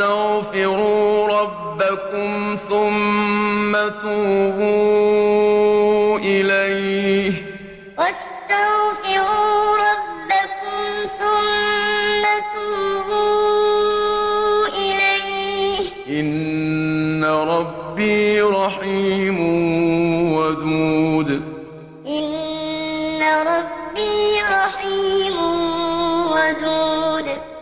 وَاسْتَغْفِرُوا رَبَّكُمْ ثُمَّ تُوبُوا إِلَيْهِ ۚ. إِنَّ رَبِّي رَحِيمٌ وَدُودٌ.